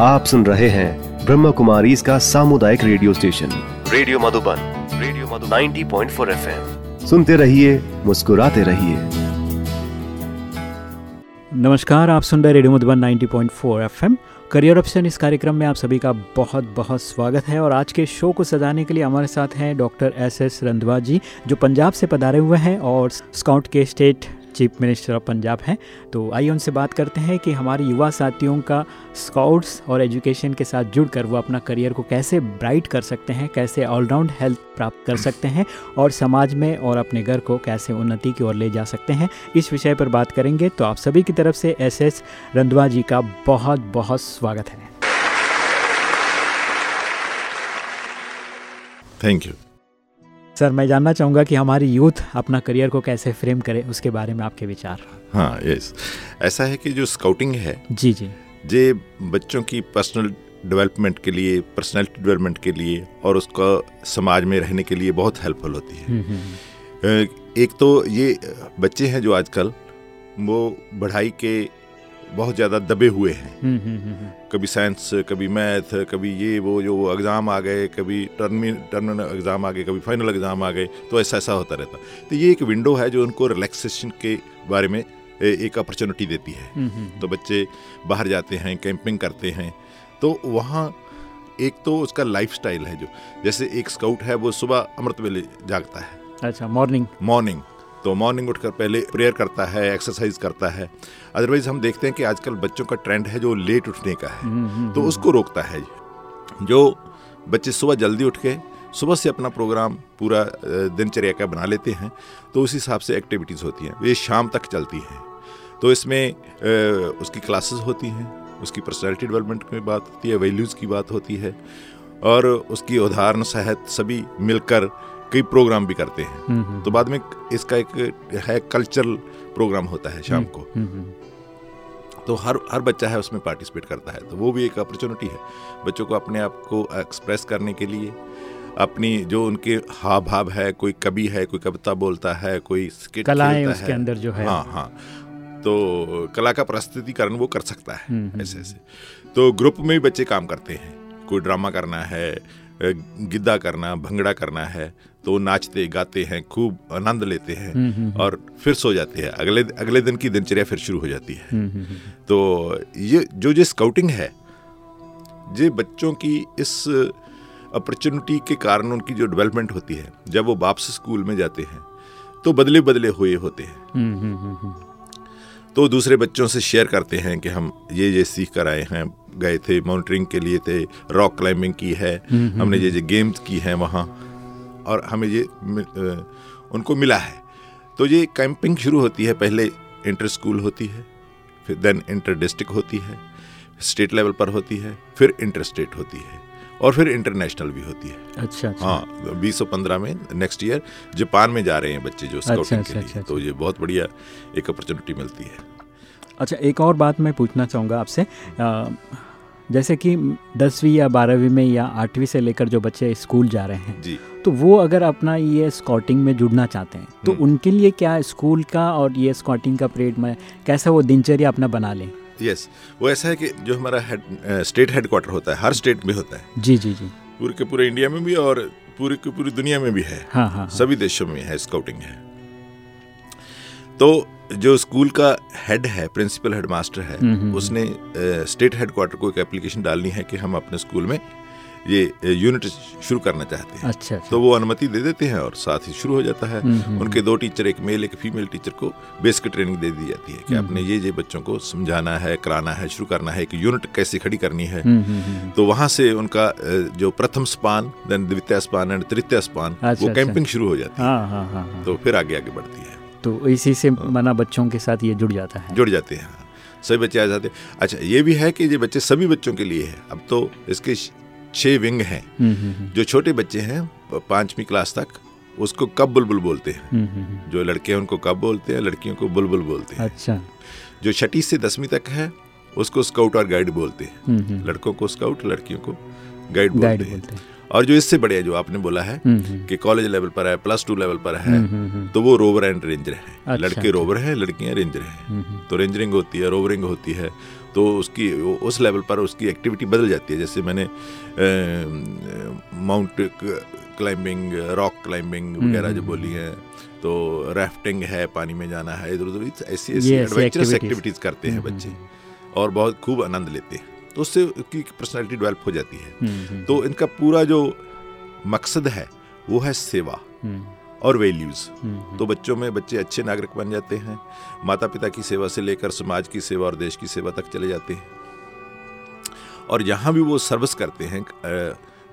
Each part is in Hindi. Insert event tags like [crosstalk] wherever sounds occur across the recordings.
आप सुन रहे हैं ब्रह्म कुमारी इसका सामुदायिक radio station. Radio Madhuban radio Madhu 90.4 point सुनते रहिए मुस्कुराते रहिए। नमस्कार आप सुन रहे radio Madhuban 90.4 FM. Career option इस कार्यक्रम में आप सभी का बहुत बहुत स्वागत है और आज के शो को सजाने के लिए हमारे साथ हैं doctor S S Randhawa ji जो पंजाब से पधारे हुए हैं और स्काउट के state chief minister of Punjab हैं। तो आइए उनसे बात करते हैं कि हमारे युवा साथियों का स्काउट्स और एजुकेशन के साथ जुड़कर वो अपना करियर को कैसे ब्राइट कर सकते हैं, कैसे ऑलराउंड हेल्थ प्राप्त कर सकते हैं और समाज में और अपने घर को कैसे उन्नति की ओर ले जा सकते हैं। इस विषय पर बात करेंगे तो आप सभी की तरफ़ से एस एस रंधवा जी का बहुत बहुत स्वागत है। थैंक यू सर मैं जानना चाहूँगा कि हमारी यूथ अपना करियर को कैसे फ्रेम करे उसके बारे में आपके विचार। हाँ यस ऐसा है कि जो स्काउटिंग है जी जी। ये बच्चों की पर्सनल डेवलपमेंट के लिए पर्सनैलिटी डेवलपमेंट के लिए और उसका समाज में रहने के लिए बहुत हेल्पफुल होती है। हम्म, हम्म, हम्म। एक तो ये बच्चे हैं जो आजकल वो पढ़ाई के बहुत ज़्यादा दबे हुए हैं। हम्म, हम्म, हम्म। कभी साइंस कभी मैथ कभी ये वो जो एग्ज़ाम आ गए कभी टर्मी टर्मिनल एग्ज़ाम आ गए कभी फाइनल एग्ज़ाम आ गए तो ऐसा ऐसा होता रहता। तो ये एक विंडो है जो उनको रिलैक्सेशन के बारे में एक अपॉर्चुनिटी देती है। तो बच्चे बाहर जाते हैं कैंपिंग करते हैं तो वहाँ एक तो उसका लाइफ है जो जैसे एक स्काउट है वो सुबह अमृत वेले जागता है। अच्छा मॉर्निंग। मॉर्निंग। तो मॉर्निंग उठकर पहले प्रेयर करता है एक्सरसाइज करता है। अदरवाइज़ हम देखते हैं कि आजकल बच्चों का ट्रेंड है जो लेट उठने का है। तो उसको रोकता है। जो बच्चे सुबह जल्दी उठ के सुबह से अपना प्रोग्राम पूरा दिनचर्या का बना लेते हैं तो उस हिसाब से एक्टिविटीज़ होती हैं। ये शाम तक चलती हैं। तो इसमें उसकी क्लासेस होती हैं उसकी पर्सनैलिटी डेवलपमेंट की बात होती है वैल्यूज़ की बात होती है और उसकी उदाहरण सहित सभी मिलकर कई प्रोग्राम भी करते हैं। तो बाद में इसका एक है कल्चरल प्रोग्राम होता है शाम को। तो हर हर बच्चा है उसमें पार्टिसिपेट करता है। तो वो भी एक अपॉर्चुनिटी है बच्चों को अपने आप को एक्सप्रेस करने के लिए। अपनी जो उनके हाव भाव है कोई कवि है कोई कविता बोलता है कोई skit कलाएँ उसके अंदर जो है। हाँ हाँ। तो कला का प्रस्तुतिकरण वो कर सकता है हम्म, हम्म, ऐसे ऐसे। तो ग्रुप में भी बच्चे काम करते हैं। कोई ड्रामा करना है गिद्दा करना भंगड़ा करना है तो नाचते गाते हैं खूब आनंद लेते हैं हम्म, हम्म, और फिर सो जाते हैं। अगले अगले दिन की दिनचर्या फिर शुरू हो जाती है। हम्म, हम्म, हम्म। तो ये जो जो स्काउटिंग है ये बच्चों की इस अपॉर्चुनिटी के कारण उनकी जो डेवलपमेंट होती है जब वो वापस स्कूल में जाते हैं तो बदले बदले हुए होते हैं। हम्म, हम्म, हम्म, हम्म। तो दूसरे बच्चों से शेयर करते हैं कि हम ये ये सीख कर आए हैं गए थे माउंटेनिंग के लिए थे रॉक क्लाइंबिंग की है हम्म, हमने ये ये गेम्स की हैं वहाँ। और हमें ये उनको मिला है। तो ये कैंपिंग शुरू होती है पहले इंटर स्कूल होती है फिर देन इंटर डिस्ट्रिक्ट होती है स्टेट लेवल पर होती है फिर इंटर स्टेट होती है और फिर इंटरनेशनल भी होती है। अच्छा अच्छा। हाँ बीस सौ पंद्रह में नेक्स्ट ईयर जापान में जा रहे हैं बच्चे जो स्काउटिंग अच्छा, के अच्छा, लिए। अच्छा, तो ये बहुत बढ़िया एक अपॉर्चुनिटी मिलती है। अच्छा एक और बात मैं पूछना चाहूँगा आपसे। जैसे कि दसवीं या बारहवीं में या आठवीं से लेकर जो बच्चे स्कूल जा रहे हैं जी। तो वो अगर अपना ये स्कॉटिंग में जुड़ना चाहते हैं तो हम्म। उनके लिए क्या स्कूल का और ये स्कॉटिंग का पीरियड में कैसा वो दिनचर्या अपना बना लें? यस yes, वो ऐसा है कि जो हमारा हेड स्टेट हेडक्वार्टर होता है हर स्टेट में होता है। जी जी जी। पूरे के पूरे इंडिया में भी और पूरी की पूरी दुनिया में भी है। हाँ हाँ हाँ। सभी देशों में है स्काउटिंग है। तो जो स्कूल का हेड है प्रिंसिपल हेडमास्टर है हम्म, हम्म, उसने स्टेट हेडक्वार्टर को एक एप्लीकेशन डालनी है कि हम अपने स्कूल में ये यूनिट शुरू करना चाहते हैं। अच्छा अच्छा। तो वो अनुमति दे देते हैं और साथ ही शुरू हो जाता है। हम्म, हम्म, उनके दो टीचर एक मेल एक फीमेल टीचर को बेसिक ट्रेनिंग दे दी जाती है कि हम्म, आपने ये ये बच्चों को समझाना है कराना है शुरू करना है एक यूनिट कैसे खड़ी करनी है। हम्म, हम्म, हम्म। तो वहाँ से उनका जो प्रथम स्पान देन द्वितीय स्पान एंड तृतीय स्पान अच्छा, वो अच्छा। कैंपिंग शुरू हो जाती हाँ हाँ हाँ हाँ। तो फिर आगे आगे बढ़ती है। तो इसी से मना बच्चों के साथ ये जुड़ जाता है। जुड़ जाते हैं सभी बच्चे आ जाते हैं। अच्छा ये भी है कि ये बच्चे सभी बच्चों के लिए है। अब तो इसके छ- छह विंग हैं। हम्म, हम्म, हम्म, जो छोटे बच्चे हैं पांचवीं क्लास तक उसको कब बुलबुल बोलते हैं। जो लड़के हैं उनको कब बोलते हैं? लड़कियों को बुलबुल बोलते हैं। अच्छा। जो छठी से दसवीं तक है उसको स्काउट और गाइड बोलते हैं। लड़कों को स्काउट लड़कियों को गाइड बोलते हैं। बोलते हैं। और जो इससे है जो आपने बोला है हम्म, हम्म, कि कॉलेज लेवल पर है प्लस टू लेवल पर है हम्म, तो वो रोवर एंड रेंजर है। अच्छा, लड़के अच्छा। रोवर हैं लड़कियाँ रेंजर हैं। तो रेंजरिंग होती है रोवरिंग होती है तो उसकी उस लेवल पर उसकी एक्टिविटी बदल जाती है। जैसे मैंने माउंट क्लाइंबिंग रॉक क्लाइंबिंग वगैरह जो बोली है तो राफ्टिंग है पानी में जाना है इधर उधर ऐसी ऐसी एडवेंचरस एक्टिविटीज़ करते हैं बच्चे और बहुत खूब आनंद लेते हैं। तो उससे उसकी पर्सनैलिटी डेवलप हो जाती है। तो इनका पूरा जो मकसद है वो है सेवा और वैल्यूज़ तो बच्चों में बच्चे अच्छे नागरिक बन जाते हैं माता पिता की सेवा से लेकर समाज की सेवा और देश की सेवा तक चले जाते हैं। और जहाँ भी वो सर्विस करते हैं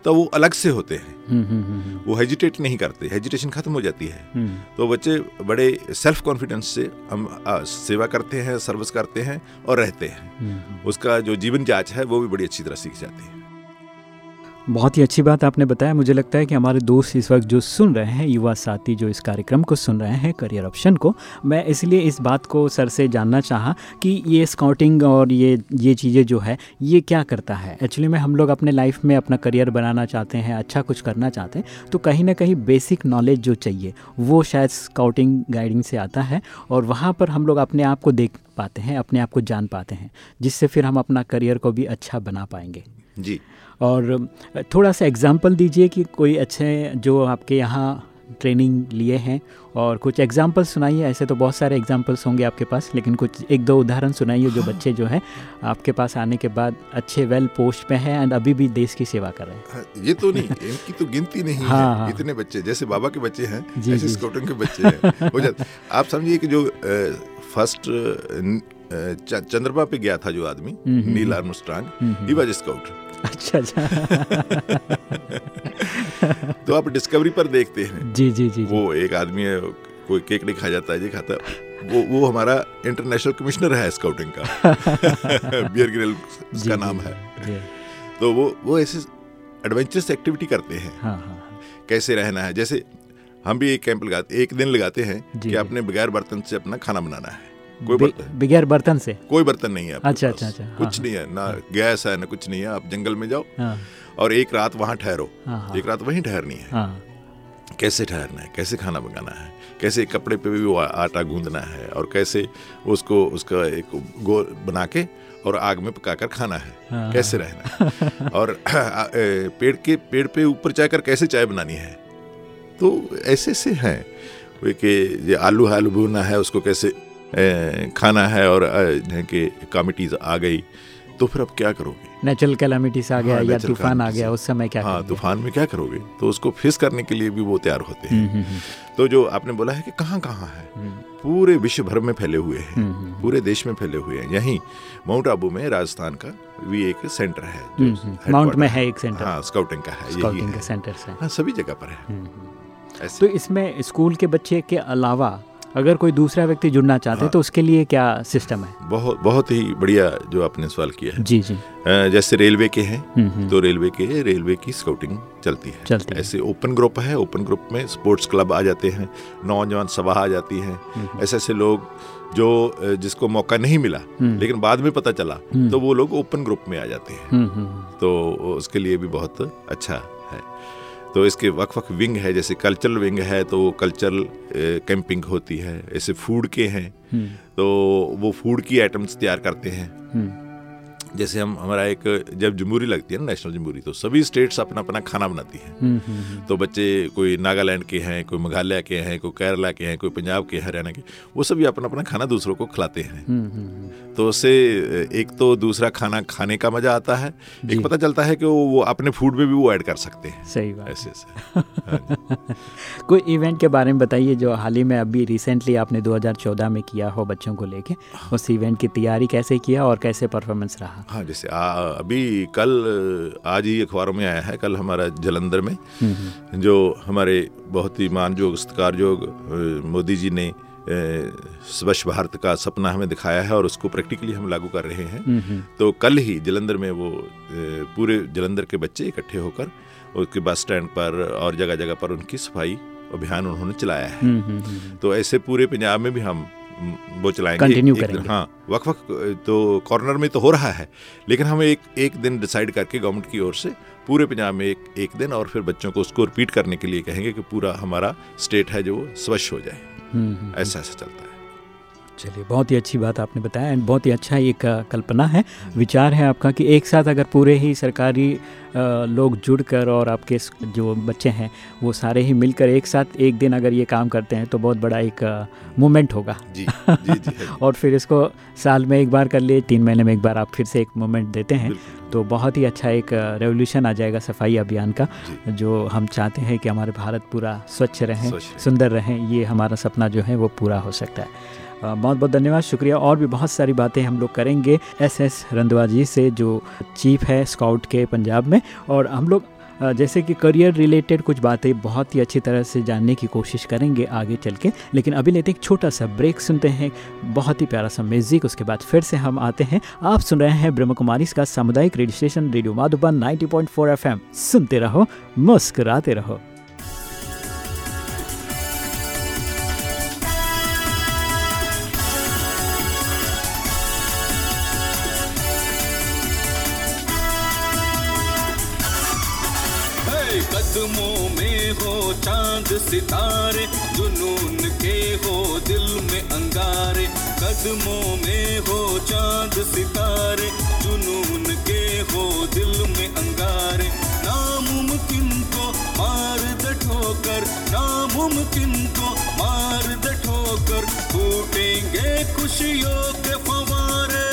तो वो अलग से होते हैं। वो हेजिटेट नहीं करते हेजिटेशन खत्म हो जाती है। तो बच्चे बड़े सेल्फ कॉन्फिडेंस से हम सेवा करते हैं सर्विस करते हैं और रहते हैं। उसका जो जीवन जाँच है वो भी बड़ी अच्छी तरह सीख जाती है। बहुत ही अच्छी बात आपने बताया। मुझे लगता है कि हमारे दोस्त इस वक्त जो सुन रहे हैं, युवा साथी जो इस कार्यक्रम को सुन रहे हैं करियर ऑप्शन को, मैं इसलिए इस बात को सर से जानना चाहा कि ये स्काउटिंग और ये ये चीज़ें जो है, ये क्या करता है? एक्चुअली में हम लोग अपने लाइफ में अपना करियर बनाना चाहते हैं अच्छा कुछ करना चाहते हैं तो कहीं ना कहीं बेसिक नॉलेज जो चाहिए, वो शायद स्काउटिंग गाइडिंग से आता है और वहाँ पर हम लोग अपने आप को देख पाते हैं, अपने आप को जान पाते हैं, जिससे फिर हम अपना करियर को भी अच्छा बना पाएँगे। जी। और थोड़ा सा एग्ज़ाम्पल दीजिए कि कोई अच्छे जो आपके यहाँ ट्रेनिंग लिए हैं और कुछ एग्ज़ाम्पल सुनाइए। ऐसे तो बहुत सारे एग्जाम्पल्स होंगे आपके पास लेकिन कुछ एक दो उदाहरण सुनाइए जो बच्चे जो हैं आपके पास आने के बाद अच्छे वेल पोस्ट पे हैं एंड अभी भी देश की सेवा कर रहे हैं। हाँ, ये तो नहीं इनकी तो गिनती नहीं हाँ, है हाँ, इतने बच्चे जैसे बाबा के बच्चे हैं जी, ऐसे स्काउटिंग के बच्चे हैं। हो जाते आप समझिए कि जो फ़र्स्ट चंद्रमा पे गया था जो आदमी हम्म, हम्म, Neil Armstrong he was scout. अच्छा अच्छा। [laughs] तो आप डिस्कवरी पर देखते हैं। जी जी जी वो एक आदमी है कोई केक नहीं खा जाता है जी खाता। वो वो हमारा इंटरनेशनल कमिश्नर है स्काउटिंग का। बियर ग्रिल उसका नाम है। तो वो वो ऐसे एडवेंचरस एक्टिविटी करते हैं। हाँ, हाँ, हाँ. कैसे रहना है? जैसे हम भी एक कैंप लगाते एक दिन लगाते हैं कि आपने बगैर बर्तन से अपना खाना बनाना है। कोई बगैर बर्तन से? कोई बर्तन नहीं है अच्छा अच्छा अच्छा। कुछ हाँ, नहीं है ना हाँ, गैस है ना कुछ नहीं है आप जंगल में जाओ हाँ, और एक रात वहाँ ठहरो। हाँ, हाँ, एक रात वहीं ठहरनी है। हाँ, कैसे ठहरना है कैसे खाना बनाना है कैसे कपड़े पे भी वो आटा गूंदना है और कैसे उसको उसका एक गोल बना के और आग में पकाकर खाना है। हाँ, कैसे रहना और [clears throat] पेड़ के पेड़ पे ऊपर जाकर कैसे चाय बनानी है? तो ऐसे से हैं कि आलू आलू भूना है उसको कैसे खाना है और कि कमिटीज आ गई तो फिर अब क्या करोगे? नेचुरल कैलामिटीज आ गया हाँ, या तूफ़ान आ गया उस समय क्या हाँ तूफ़ान में क्या करोगे? तो उसको फेस करने के लिए भी वो तैयार होते हैं। हम्म, हम्म, हम्म। तो जो आपने बोला है कि कहाँ कहाँ है पूरे विश्व भर में फैले हुए हैं पूरे देश में फैले हुए हैं। यहीं माउंट आबू में राजस्थान का भी एक सेंटर है माउंट में है। एक सेंटर। हाँ स्काउटिंग का है स्काउटिंग का सेंटर है हाँ सभी जगह पर है। तो इसमें स्कूल के बच्चे के अलावा अगर कोई दूसरा व्यक्ति जुड़ना चाहते हैं हाँ। तो उसके लिए क्या सिस्टम है? बहुत बहुत ही बढ़िया जो आपने सवाल किया है। जी जी। जैसे रेलवे के हैं हम्म, हम्म। तो रेलवे के रेलवे की स्काउटिंग चलती है। चलती ऐसे ओपन ग्रुप है ओपन ग्रुप में स्पोर्ट्स क्लब आ जाते हैं नौजवान सभा आ जाती है। हम्म, ऐसे ऐसे लोग जो जिसको मौका नहीं मिला लेकिन बाद में पता चला तो वो लोग ओपन ग्रुप में आ जाते हैं। तो उसके लिए भी बहुत अच्छा तो इसके वक् वक् विंग है जैसे कल्चरल विंग है तो वो कल्चरल कैंपिंग होती है ऐसे फ़ूड के हैं हम्म। तो वो फ़ूड की आइटम्स तैयार करते हैं हम्म। जैसे हम हमारा एक जब जमहूरी लगती है ना नेशनल जमहूरी तो सभी स्टेट्स अपना अपना खाना बनाती हैं। हम्म, हम्म, हम्म। तो बच्चे कोई नागालैंड के हैं कोई मेघालय के हैं कोई केरला के हैं कोई पंजाब के हरियाणा के वो सभी अपना अपना खाना दूसरों को खिलाते हैं। तो उससे एक तो दूसरा खाना खाने का मज़ा आता है एक पता चलता है कि वो वो अपने फ़ूड में भी वो ऐड कर सकते हैं। सही बात ऐसे ऐसे हाँ [laughs] कोई इवेंट के बारे में बताइए जो हाल ही में अभी रिसेंटली आपने 2014 में किया हो बच्चों को लेके उस इवेंट की तैयारी कैसे किया और कैसे परफॉर्मेंस रहा? हाँ जैसे आ, अभी कल आज ही अखबारों में आया है कल हमारा जलंधर में। जो हमारे बहुत ही मान जोग सत्कार जोग मोदी जी ने स्वच्छ भारत का सपना हमें दिखाया है और उसको प्रैक्टिकली हम लागू कर रहे हैं। तो कल ही जलंधर में वो पूरे जलंधर के बच्चे इकट्ठे होकर उसके बस स्टैंड पर और जगह जगह पर उनकी सफ़ाई अभियान उन्होंने चलाया है। तो ऐसे पूरे पंजाब में भी हम वो चलाएँगे। कंटिन्यू करेंगे। हाँ वक्त वक्त तो कॉर्नर में तो हो रहा है लेकिन हम एक एक दिन डिसाइड करके गवर्नमेंट की ओर से पूरे पंजाब में एक एक दिन और फिर बच्चों को उसको रिपीट करने के लिए कहेंगे कि पूरा हमारा स्टेट है जो स्वच्छ हो जाए। हम्म, हम्म। ऐसा ऐसा चलता है। चलिए बहुत ही अच्छी बात आपने बताया एंड बहुत ही अच्छा एक कल्पना है विचार है आपका कि एक साथ अगर पूरे ही सरकारी लोग जुड़कर और आपके जो बच्चे हैं वो सारे ही मिलकर एक साथ एक दिन अगर ये काम करते हैं तो बहुत बड़ा एक मोमेंट होगा। जी, [laughs] जी, जी, और फिर इसको साल में एक बार कर लिए तीन महीने में एक बार आप फिर से एक मोमेंट देते हैं तो बहुत ही अच्छा एक रेवोल्यूशन आ जाएगा सफ़ाई अभियान का जो। हम चाहते हैं कि हमारे भारत पूरा स्वच्छ रहें। सुंदर रहें ये हमारा सपना जो है वो पूरा हो सकता है। बहुत बहुत धन्यवाद। शुक्रिया। और भी बहुत सारी बातें हम लोग करेंगे एस एस रंधवा जी से, जो चीफ है स्काउट के पंजाब में। और हम लोग जैसे कि करियर रिलेटेड कुछ बातें बहुत ही अच्छी तरह से जानने की कोशिश करेंगे आगे चल के। लेकिन अभी लेते एक छोटा सा ब्रेक, सुनते हैं बहुत ही प्यारा सा म्यूज़िक। उसके बाद फिर से हम आते हैं। आप सुन रहे हैं ब्रह्म कुमारी का सामुदायिक radio station, radio Madhuban 90.4 FM सुनते रहो, मुस्कुराते रहो। कदमों में हो चाँद सितारे, जुनून के हो दिल में अंगारे। कदमों में हो चाँद सितारे, जुनून के हो दिल में अंगारे। नामुमकिन को मार द ठोकर नामुमकिन को मार द ठोकर फूटेंगे खुशियों के फवारे।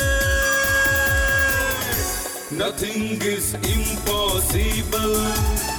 Nothing is impossible.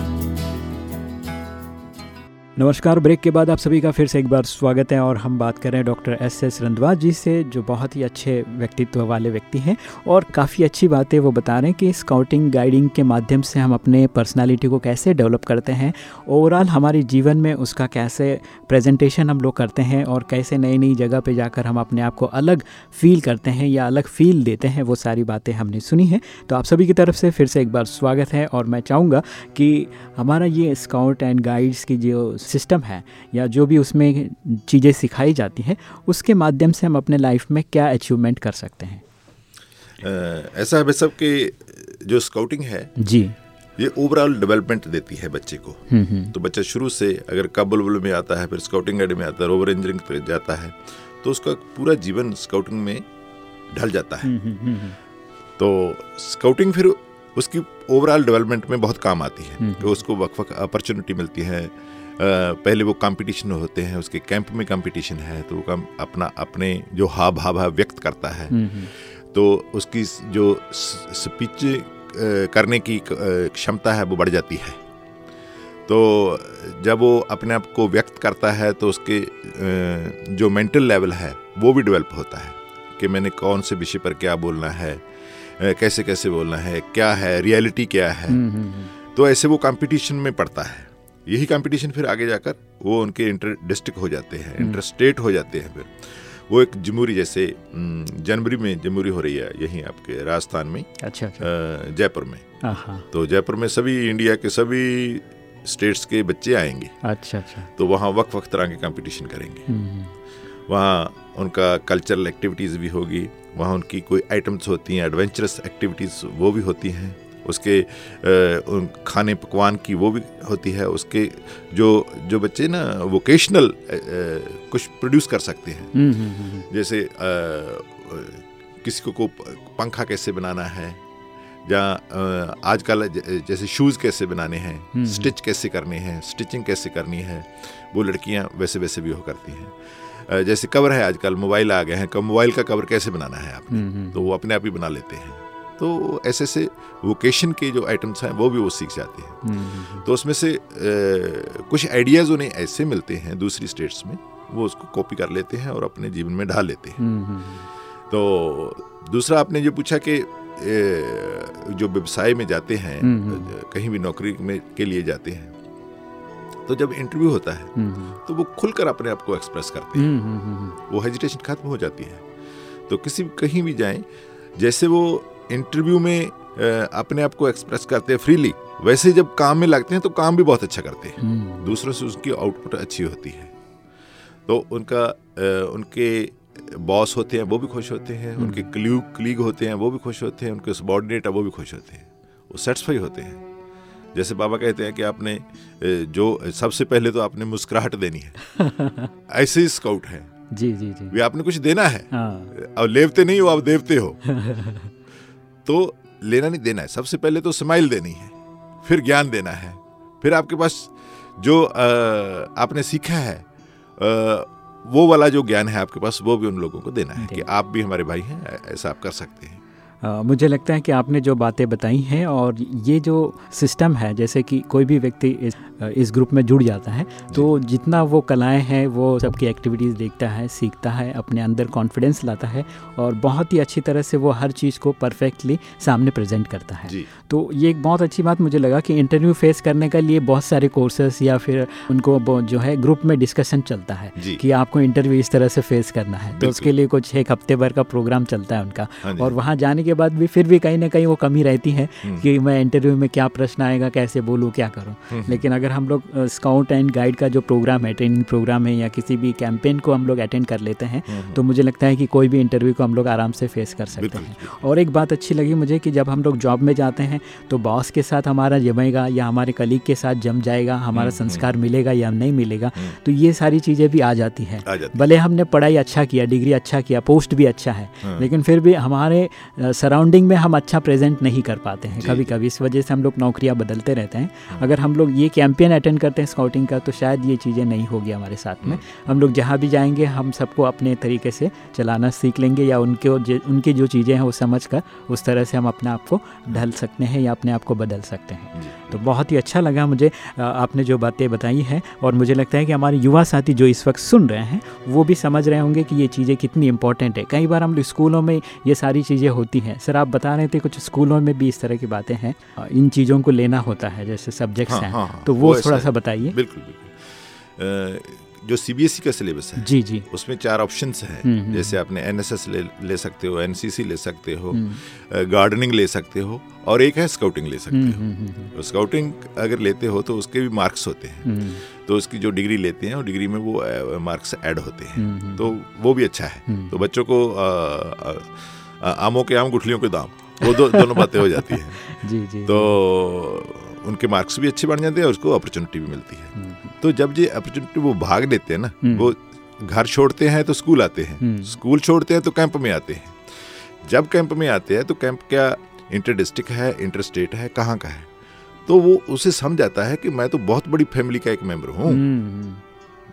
नमस्कार, ब्रेक के बाद आप सभी का फिर से एक बार स्वागत है और हम बात कर रहे हैं doctor S S Randhawa ji से, जो बहुत ही अच्छे व्यक्तित्व वाले व्यक्ति हैं और काफ़ी अच्छी बातें वो बता रहे हैं कि स्काउटिंग गाइडिंग के माध्यम से हम अपने पर्सनालिटी को कैसे डेवलप करते हैं ओवरऑल हमारे जीवन में उसका कैसे प्रेजेंटेशन हम लोग करते हैं और कैसे नई नई जगह पर जाकर हम अपने आप को अलग फील करते हैं या अलग फील देते हैं, वो सारी बातें हमने सुनी हैं। तो आप सभी की तरफ़ से फिर से एक बार स्वागत है और मैं चाहूँगा कि हमारा ये स्काउट एंड गाइड्स की जो सिस्टम है या जो भी उसमें चीज़ें सिखाई जाती हैं उसके माध्यम से हम अपने लाइफ में क्या अचीवमेंट कर सकते हैं? ऐसा है सब कि जो स्काउटिंग है जी। ये ओवरऑल डेवलपमेंट देती है बच्चे को। हम्म, हम्म। तो बच्चा शुरू से अगर कबल में आता है फिर स्काउटिंग गाइड में आता है ओवर इंजनियरिंग पे जाता है तो उसका पूरा जीवन स्काउटिंग में ढल जाता है। हम्म, तो स्काउटिंग फिर उसकी ओवरऑल डेवलपमेंट में बहुत काम आती है। तो उसको वक्त वक्त अपॉर्चुनिटी मिलती है पहले वो कंपटीशन होते हैं उसके कैंप में कंपटीशन है तो वो अपना अपने जो हाव भाव है व्यक्त करता है। हम्म, हम्म। तो उसकी जो स्पीच करने की क्षमता है वो बढ़ जाती है। तो जब वो अपने आप को व्यक्त करता है तो उसके जो मेंटल लेवल है वो भी डेवलप होता है कि मैंने कौन से विषय पर क्या बोलना है कैसे कैसे बोलना है क्या है रियलिटी क्या है। हम्म, तो ऐसे वो कंपटीशन में पड़ता है। यही कंपटीशन फिर आगे जाकर वो उनके इंटर डिस्ट्रिक्ट हो जाते हैं इंटर हम्म। स्टेट हो जाते हैं फिर। वो एक जमहूरी जैसे जनवरी में जमहूरी हो रही है यहीं आपके राजस्थान में अच्छा, अच्छा। जयपुर में। तो जयपुर में सभी इंडिया के सभी स्टेट्स के बच्चे आएँगे। अच्छा अच्छा। तो वहाँ वक्त वक्त तरह के कंपटीशन करेंगे। हम्म, हम्म। वहाँ उनका कल्चरल एक्टिविटीज़ भी होगी वहाँ उनकी कोई आइटम्स होती हैं एडवेंचरस एक्टिविटीज़ वो भी होती हैं। उसके खाने पकवान की वो भी होती है उसके जो जो बच्चे ना वोकेशनल कुछ प्रोड्यूस कर सकते हैं। हम्म, हम्म, हम्म, जैसे किसी को को पंखा कैसे बनाना है या आजकल जैसे शूज़ कैसे बनाने हैं स्टिच कैसे करने हैं स्टिचिंग कैसे करनी है वो लड़कियाँ वैसे वैसे भी हो करती हैं। जैसे कवर है आजकल मोबाइल आ गए हैं मोबाइल का कवर कैसे बनाना है आपने? तो वो अपने आप ही बना लेते हैं। तो ऐसे ऐसे वोकेशन के जो आइटम्स हैं वो भी वो सीख जाते हैं। हम्म, हम्म, हम्म। तो उसमें से ए, कुछ आइडियाज़ उन्हें ऐसे मिलते हैं दूसरी स्टेट्स में वो उसको कॉपी कर लेते हैं और अपने जीवन में ढाल लेते हैं। तो दूसरा आपने जो पूछा कि जो व्यवसाय में जाते हैं कहीं भी नौकरी में के लिए जाते हैं तो जब इंटरव्यू होता है तो वो खुलकर अपने आप को एक्सप्रेस करते हैं। वो हेजिटेशन खत्म हो जाती है। तो किसी कहीं भी जाएँ जैसे वो इंटरव्यू में अपने आप को एक्सप्रेस करते हैं फ्रीली वैसे जब काम में लगते हैं तो काम भी बहुत अच्छा करते हैं। हम्म। दूसरों से उसकी आउटपुट अच्छी होती है। तो उनका उनके बॉस होते हैं वो भी खुश होते हैं। हम्म। उनके क्लू क्लीग होते हैं वो भी खुश होते हैं। उनके सबॉर्डिनेट है वो भी खुश होते हैं। वो सेटिस्फाई होते हैं। जैसे बाबा कहते हैं कि आपने जो सबसे पहले तो आपने मुस्कुराहट देनी है। [laughs] ऐसे ही स्काउट है। जी जी जी। वे आपने कुछ देना है? हाँ। अब लेवते नहीं हो आप देवते हो। [laughs] तो लेना नहीं देना है। सबसे पहले तो स्माइल देनी है फिर ज्ञान देना है फिर आपके पास जो आ, आपने सीखा है आ, वो वाला जो ज्ञान है आपके पास वो भी उन लोगों को देना है कि आप भी हमारे भाई हैं ऐसा आप कर सकते हैं। आ, मुझे लगता है कि आपने जो बातें बताई हैं और ये जो सिस्टम है जैसे कि कोई भी व्यक्ति इस इस ग्रुप में जुड़ जाता है तो जितना वो कलाएँ हैं वो सबकी एक्टिविटीज़ देखता है सीखता है अपने अंदर कॉन्फिडेंस लाता है और बहुत ही अच्छी तरह से वो हर चीज़ को परफेक्टली सामने प्रेजेंट करता है। तो ये एक बहुत अच्छी बात मुझे लगा कि इंटरव्यू फेस करने के लिए बहुत सारे कोर्सेस या फिर उनको जो है ग्रुप में डिस्कशन चलता है कि आपको इंटरव्यू इस तरह से फेस करना है। तो उसके लिए कुछ एक हफ़्ते भर का प्रोग्राम चलता है उनका हाँ और वहाँ जाने के बाद भी फिर भी कहीं ना कहीं वो कमी रहती है हम्म। कि मैं इंटरव्यू में क्या प्रश्न आएगा कैसे बोलूँ क्या करूँ। हम्म, लेकिन अगर हम लोग स्काउट एंड गाइड का जो प्रोग्राम है ट्रेनिंग प्रोग्राम है या किसी भी कैंपेन को हम लोग अटेंड कर लेते हैं तो मुझे लगता है कि कोई भी इंटरव्यू को हम लोग आराम से फेस कर सकते हैं। और एक बात अच्छी लगी मुझे कि जब हम लोग जॉब में जाते हैं तो बॉस के साथ हमारा जमेगा या हमारे कलीग के साथ जम जाएगा हमारा संस्कार मिलेगा या नहीं मिलेगा तो ये सारी चीज़ें भी आ जाती हैं। भले हमने पढ़ाई अच्छा किया डिग्री अच्छा किया पोस्ट भी अच्छा है लेकिन फिर भी हमारे सराउंडिंग में हम अच्छा प्रेजेंट नहीं कर पाते हैं। कभी कभी इस वजह से हम लोग नौकरियाँ बदलते रहते हैं। अगर हम लोग ये कैंपेन अटेंड करते हैं स्काउटिंग का तो शायद ये चीज़ें नहीं होगी हमारे साथ में। हम लोग जहाँ भी जाएँगे हम सबको अपने तरीके से चलाना सीख लेंगे या उनके उनकी जो चीज़ें हैं वो समझ कर उस तरह से हम अपने आप को ढल सकते हैं या अपने आप को बदल सकते हैं। तो बहुत ही अच्छा लगा मुझे आपने जो बातें बताई हैं और मुझे लगता है कि हमारे युवा साथी जो इस वक्त सुन रहे हैं वो भी समझ रहे होंगे कि ये चीज़ें कितनी इंपॉर्टेंट है। कई बार हम लोग स्कूलों में ये सारी चीज़ें होती हैं सर आप बता रहे थे कुछ स्कूलों में भी इस तरह की बातें हैं इन चीज़ों को लेना होता है जैसे सब्जेक्ट्स हाँ, हैं। हाँ, तो वो वो थोड़ा सा बताइए। बिल्कुल बिल्कुल। जो सीबीएसई का सिलेबस है जी जी। उसमें चार ऑप्शंस हैं। जैसे आपने एनएसएस ले ले सकते हो एनसीसी ले सकते हो गार्डनिंग ले सकते हो और एक है स्काउटिंग ले सकते हो। तो स्काउटिंग अगर लेते हो तो उसके भी मार्क्स होते हैं। तो उसकी जो डिग्री लेते हैं और डिग्री में वो मार्क्स ऐड होते हैं। तो वो भी अच्छा है। तो बच्चों को आमों के आम गुठलियों के दाम वो दो दोनों बातें हो जाती हैं। [laughs] जी जी तो उनके मार्क्स भी अच्छे बन जाते हैं और उसको अपॉर्चुनिटी भी मिलती है। तो जब ये अपॉर्चुनिटी वो भाग लेते हैं ना वो घर छोड़ते हैं तो स्कूल आते हैं। स्कूल छोड़ते हैं तो कैंप में आते हैं। जब कैंप में आते हैं तो कैंप क्या इंटर डिस्ट्रिक्ट है इंटर स्टेट है कहाँ का है? तो वो उसे समझ आता है कि मैं तो बहुत बड़ी फैमिली का एक मेंबर हूँ।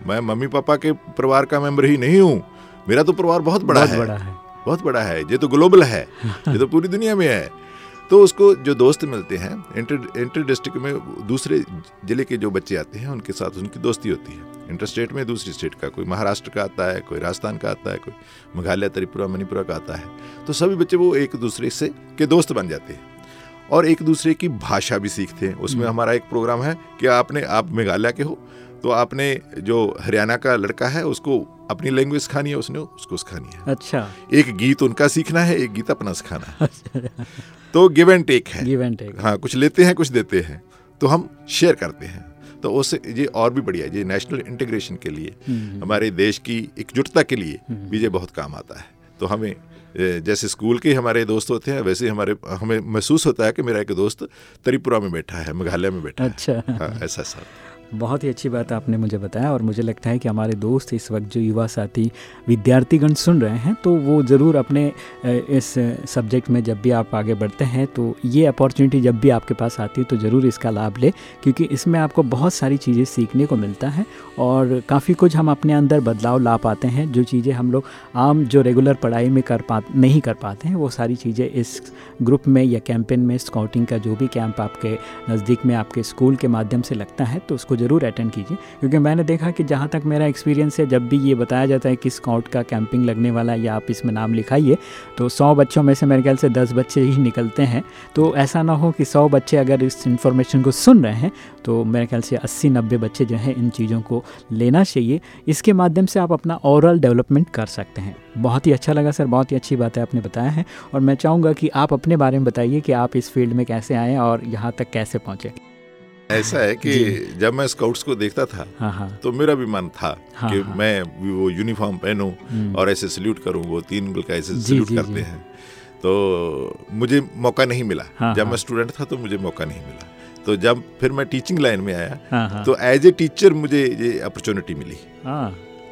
मैं मम्मी पापा के परिवार का मेंबर ही नहीं हूँ। मेरा तो परिवार बहुत बड़ा बहुत है। बड़ा है। बहुत बड़ा है ये तो ग्लोबल है ये तो पूरी दुनिया में है। तो उसको जो दोस्त मिलते हैं इंटर इंटर डिस्ट्रिक्ट में दूसरे ज़िले के जो बच्चे आते हैं उनके साथ उनकी दोस्ती होती है। इंटर स्टेट में दूसरी स्टेट का कोई महाराष्ट्र का आता है कोई राजस्थान का आता है कोई मेघालय त्रिपुरा मणिपुरा का आता है। तो सभी बच्चे वो एक दूसरे से के दोस्त बन जाते हैं। और एक दूसरे की भाषा भी सीखते हैं। उसमें हमारा एक प्रोग्राम है कि आपने आप मेघालय के हो तो आपने जो हरियाणा का लड़का है उसको अपनी लैंग्वेज सिखानी है उसने उसको सिखानी है। अच्छा। एक गीत उनका सीखना है एक गीत अपना सिखाना है। [laughs] तो गिव एंड टेक है। गिव एंड टेक हाँ कुछ लेते हैं कुछ देते हैं। तो हम शेयर करते हैं। तो उससे ये और भी बढ़िया है ये नेशनल इंटीग्रेशन के लिए हमारे देश की एकजुटता के लिए भी ये बहुत काम आता है। तो हमें जैसे स्कूल के हमारे दोस्त होते हैं वैसे हमारे हमें महसूस होता है कि मेरा एक दोस्त त्रिपुरा में बैठा है मेघालय में बैठा अच्छा। है हाँ, ऐसा सब। बहुत ही अच्छी बात आपने मुझे बताया और मुझे लगता है कि हमारे दोस्त इस वक्त जो युवा साथी विद्यार्थीगण सुन रहे हैं तो वो ज़रूर अपने इस सब्जेक्ट में जब भी आप आगे बढ़ते हैं तो ये अपॉर्चुनिटी जब भी आपके पास आती है तो ज़रूर इसका लाभ ले, क्योंकि इसमें आपको बहुत सारी चीज़ें सीखने को मिलता है और काफ़ी कुछ हम अपने अंदर बदलाव ला पाते हैं, जो चीज़ें हम लोग आम जो रेगुलर पढ़ाई में कर पा, नहीं कर पाते हैं, वो सारी चीज़ें इस ग्रुप में या कैंपेन में स्काउटिंग का जो भी कैंप आपके नज़दीक में आपके स्कूल के माध्यम से लगता है तो उसको ज़रूर अटेंड कीजिए, क्योंकि मैंने देखा कि जहाँ तक मेरा एक्सपीरियंस है, जब भी ये बताया जाता है कि स्काउट का कैंपिंग लगने वाला है या आप इसमें नाम लिखाइए तो सौ बच्चों में से मेरे ख्याल से दस बच्चे ही निकलते हैं। तो ऐसा ना हो कि सौ बच्चे अगर इस इन्फॉर्मेशन को सुन रहे हैं तो मेरे ख्याल से अस्सी नब्बे बच्चे जो हैं, इन चीज़ों को लेना चाहिए। इसके माध्यम से आप अपना ओवरऑल डेवलपमेंट कर सकते हैं। बहुत ही अच्छा लगा, सर, बहुत ही अच्छी बात है आपने बताया है, और मैं चाहूँगा कि आप अपने बारे में बताइए कि आप इस फ़ील्ड में कैसे आए और यहाँ तक कैसे पहुँचे। ऐसा है कि जब मैं स्काउट्स को देखता था हाँ हाँ। तो मेरा भी मन था हाँ, कि हाँ। मैं वो यूनिफॉर्म पहनूं और ऐसे सल्यूट करूँ वो तीन उंगल का ऐसे सल्यूट करते। हैं। तो मुझे मौका नहीं मिला। हाँ, जब हाँ। मैं स्टूडेंट था तो मुझे मौका नहीं मिला। तो जब फिर मैं टीचिंग लाइन में आया हाँ हाँ। तो एज ए टीचर मुझे ये अपॉर्चुनिटी मिली। हाँ।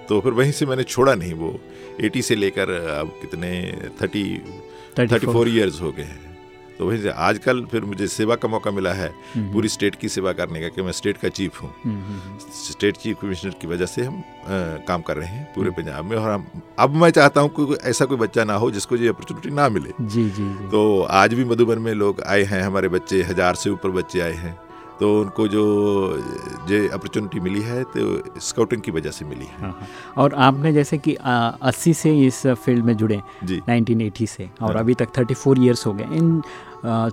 तो फिर वहीं से मैंने छोड़ा नहीं वो एटी से लेकर अब कितने थर्टी थर्टी फोर ईयर्स हो गए हैं। तो वहीं से आजकल फिर मुझे सेवा का मौका मिला है पूरी स्टेट की सेवा करने का कि मैं स्टेट का चीफ हूँ। हम्म, हम्म, हम्म। स्टेट चीफ कमिश्नर की वजह से हम अ, काम कर रहे हैं पूरे पंजाब में और हम अब मैं चाहता हूँ कोई ऐसा कोई बच्चा ना हो जिसको ये अपॉर्चुनिटी ना मिले। जी जी जी। तो आज भी मधुबन में लोग आए हैं हमारे बच्चे हज़ार से ऊपर बच्चे आए हैं। तो उनको जो ये अपॉर्चुनिटी मिली है तो स्काउटिंग की वजह से मिली है। हाँ, हाँ। और आपने जैसे कि अस्सी से इस फ़ील्ड में जुड़े 1980 से और हाँ। अभी तक 34 इयर्स हो गए। इन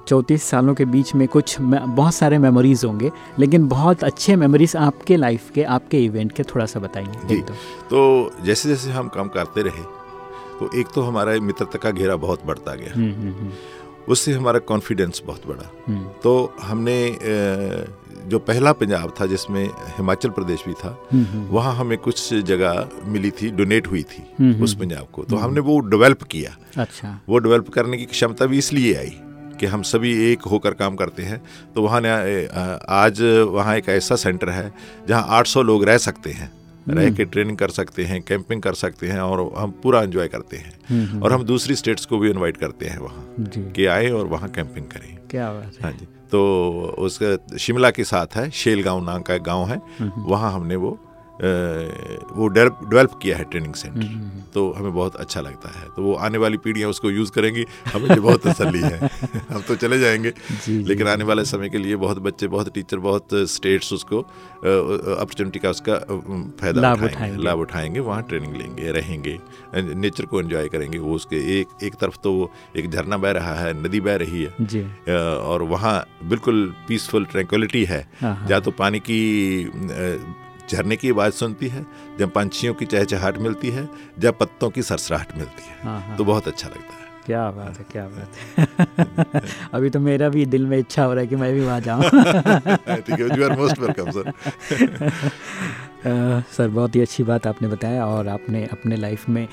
चौंतीस सालों के बीच में कुछ बहुत सारे मेमोरीज होंगे लेकिन बहुत अच्छे मेमोरीज आपके लाइफ के आपके इवेंट के थोड़ा सा बताइए जी। एक तो जैसे जैसे हम काम करते रहे तो एक तो हमारा मित्रता का घेरा बहुत बढ़ता गया। हम्म, हम्म, हम्म, उससे हमारा कॉन्फिडेंस बहुत बढ़ा। तो हमने जो पहला पंजाब था जिसमें हिमाचल प्रदेश भी था वहाँ हमें कुछ जगह मिली थी डोनेट हुई थी उस पंजाब को। तो हमने वो डेवलप किया। अच्छा। वो डेवलप करने की क्षमता भी इसलिए आई। कि हम सभी एक होकर काम करते हैं तो वहाँ ने आज वहाँ एक ऐसा सेंटर है जहाँ 800 लोग रह सकते हैं रह के ट्रेनिंग कर सकते हैं कैंपिंग कर सकते हैं और हम पूरा एंजॉय करते हैं। और हम दूसरी स्टेट्स को भी इनवाइट करते हैं वहाँ कि आए और वहाँ कैंपिंग करें। क्या बात है। हाँ जी तो उसका शिमला के साथ है शेल गाँव नाम का एक गाँव है वहाँ हमने वो वो डेवलप किया है ट्रेनिंग सेंटर। तो हमें बहुत अच्छा लगता है। तो वो आने वाली पीढ़ियाँ उसको यूज़ करेंगी। हमें ये बहुत तसल्ली है। [laughs] हम तो चले जाएँगे। लेकिन आने वाले समय के लिए बहुत बच्चे बहुत टीचर बहुत स्टेट्स उसको अपॉर्चुनिटी का उसका फ़ायदा लाभ उठाएँगे। लाभ उठाएँगे वहाँ ट्रेनिंग लेंगे रहेंगे। नेचर को एंजॉय करेंगे। वो उसके एक एक तरफ़ तो वो एक झरना बह रहा है नदी बह रही है। और वहाँ बिल्कुल पीसफुल ट्रैंक्विलिटी है। हाँ, हाँ। जहाँ तो पानी की झरने की आवाज़ सुनती है जब पंछियों की चहचहाट मिलती है जब पत्तों की सरसराहट मिलती है हाँ, हाँ। तो बहुत अच्छा लगता है क्या बात है क्या बात है। [laughs] अभी तो मेरा भी दिल में इच्छा हो रहा है कि मैं भी वहाँ जाऊँ। [laughs] है सर सर [laughs] बहुत ही अच्छी बात आपने बताया और आपने अपने लाइफ में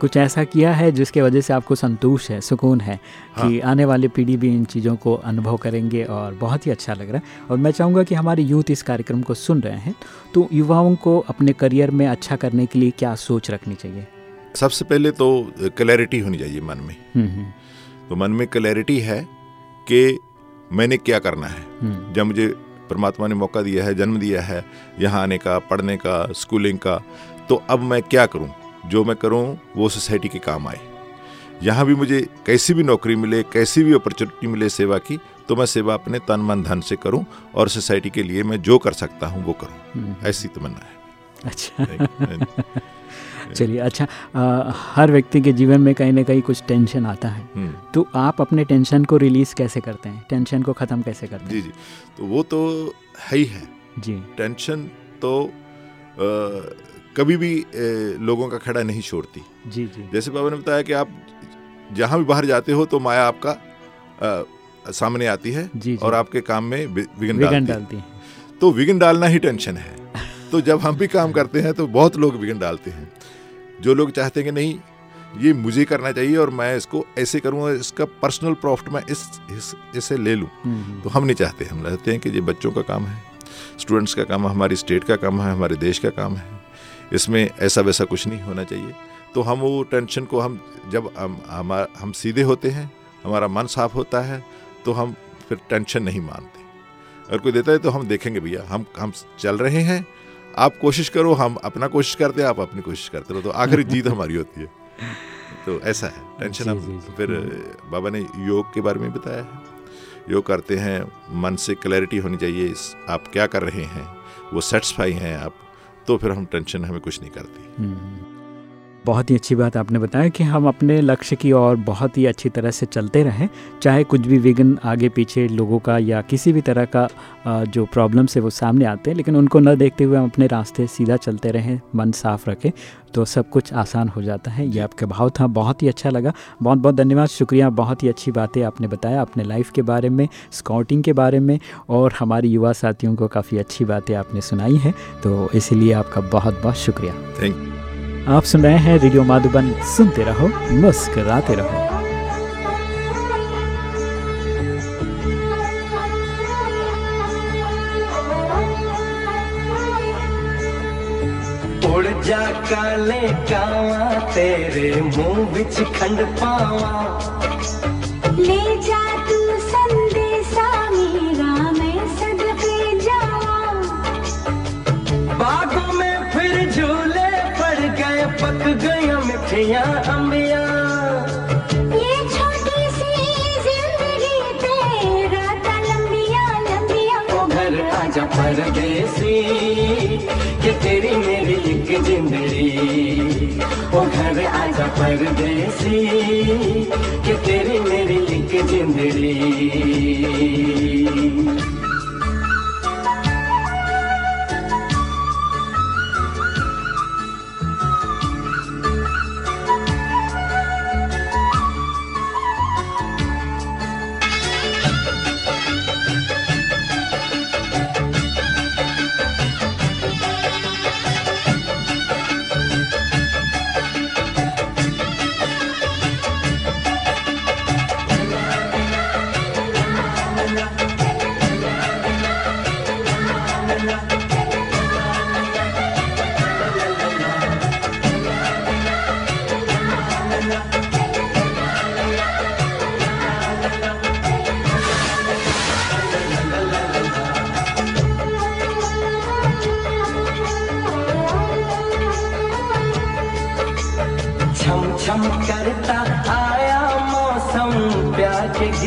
कुछ ऐसा किया है जिसके वजह से आपको संतोष है सुकून है कि आने वाली पीढ़ी भी इन चीज़ों को अनुभव करेंगे और बहुत ही अच्छा लग रहा है। और मैं चाहूँगा कि हमारे यूथ इस कार्यक्रम को सुन रहे हैं तो युवाओं को अपने करियर में अच्छा करने के लिए क्या सोच रखनी चाहिए? सबसे पहले तो क्लैरिटी होनी चाहिए मन में। हम्म, हम्म, तो मन में क्लैरिटी है कि मैंने क्या करना है। हम्म, जब मुझे परमात्मा ने मौका दिया है जन्म दिया है यहाँ आने का पढ़ने का स्कूलिंग का तो अब मैं क्या करूँ? जो मैं करूँ वो सोसाइटी के काम आए। यहाँ भी मुझे कैसी भी नौकरी मिले कैसी भी अपॉर्चुनिटी मिले सेवा की तो मैं सेवा अपने तन मन धन से करूँ और सोसाइटी के लिए मैं जो कर सकता हूँ वो करूँ। ऐसी तमन्ना है। अच्छा। चलिए अच्छा अ, हर व्यक्ति के जीवन में कहीं ना कहीं कुछ टेंशन आता है। हम्म, तो आप अपने टेंशन को रिलीज़ कैसे करते हैं? टेंशन को ख़त्म कैसे करते हैं? जी जी। तो वो तो है ही है। जी। टेंशन तो अ, कभी भी अ, लोगों का खड़ा नहीं छोड़ती। जी जी। जैसे बाबा ने बताया कि आप जहाँ भी बाहर जाते हो तो माया आपका अ, सामने आती है जी, जी। और आपके काम में विघ्न विघन डालती है। तो विघ्न डालना ही टेंशन है। तो जब हम भी काम करते हैं तो बहुत लोग विघ्न डालते हैं। जो लोग चाहते हैं कि नहीं ये मुझे करना चाहिए और मैं इसको ऐसे करूँगा इसका पर्सनल प्रॉफिट मैं इस, इस इसे ले लूँ। हम्म, तो हम नहीं चाहते हम चाहते हैं कि ये बच्चों का काम है स्टूडेंट्स का काम है हमारी स्टेट का काम है हमारे देश का काम है। इसमें ऐसा वैसा कुछ नहीं होना चाहिए। तो हम वो टेंशन को हम जब हम हम, हम सीधे होते हैं हमारा मन साफ़ होता है तो हम फिर टेंशन नहीं मानते। अगर कोई देता है तो हम देखेंगे भैया हम हम चल रहे हैं आप कोशिश करो हम अपना कोशिश करते हैं आप अपनी कोशिश करते रहो तो आखिरी [laughs] जीत हमारी होती है तो ऐसा है टेंशन हम। फिर बाबा ने योग के बारे में बताया है योग करते हैं मन से क्लैरिटी होनी चाहिए आप क्या कर रहे हैं वो सेटिस्फाई हैं आप तो फिर हम टेंशन हमें कुछ नहीं करती हम्म। बहुत ही अच्छी बात आपने बताया कि हम अपने लक्ष्य की ओर बहुत ही अच्छी तरह से चलते रहें चाहे कुछ भी विघ्न आगे पीछे लोगों का या किसी भी तरह का जो प्रॉब्लम्स है वो सामने आते हैं लेकिन उनको न देखते हुए हम अपने रास्ते सीधा चलते रहें मन साफ़ रखें तो सब कुछ आसान हो जाता है। ये आपका भाव था बहुत ही अच्छा लगा। बहुत बहुत धन्यवाद शुक्रिया बहुत ही अच्छी बातें आपने बताया अपने लाइफ के बारे में स्काउटिंग के बारे में और हमारे युवा साथियों को काफ़ी अच्छी बातें आपने सुनाई हैं तो इसीलिए आपका बहुत बहुत शुक्रिया। थैंक यू आप सुन रहे हैं रेडियो माधुबन। सुनते रहो मुस्कराते रहो। उड़ जा काले कावा तेरे मुँह बिच खंड पावा। ले जा गए मिठिया अम्बिया ये छोटी सी ज़िंदगी तेरा लंबिया लंबिया ओ घर आजा परदेसी कि तेरी मेरी एक जिंदड़ी ओ घर आजा परदेसी कि तेरी मेरी एक जिंदड़ी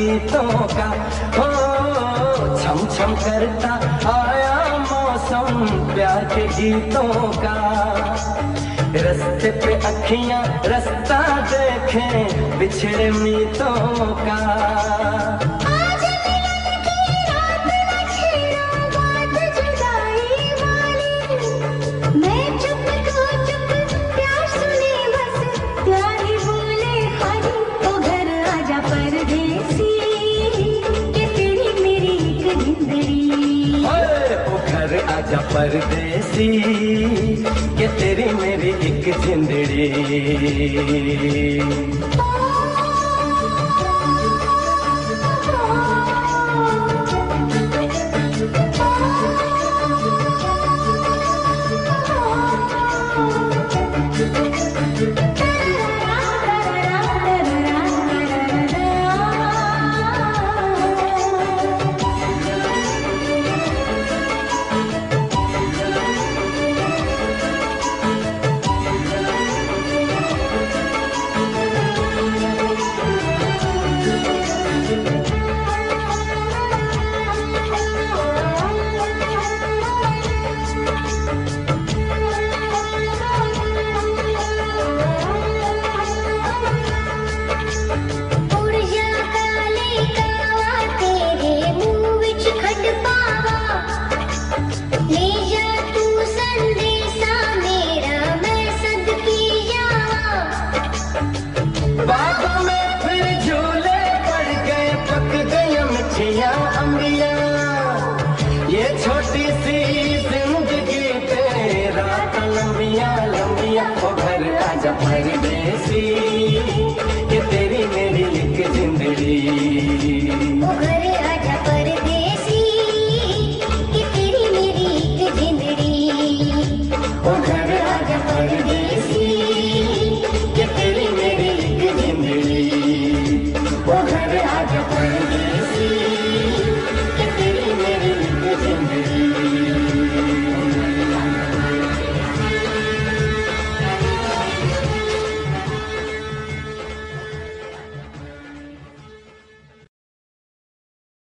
गीतों का। हो छम छम करता आया मौसम प्यार के गीतों का। रस्ते पे अखियाँ रास्ता देखें, बिछड़े मीतों का। परदेसी के तेरी मेरी एक जिंदड़ी।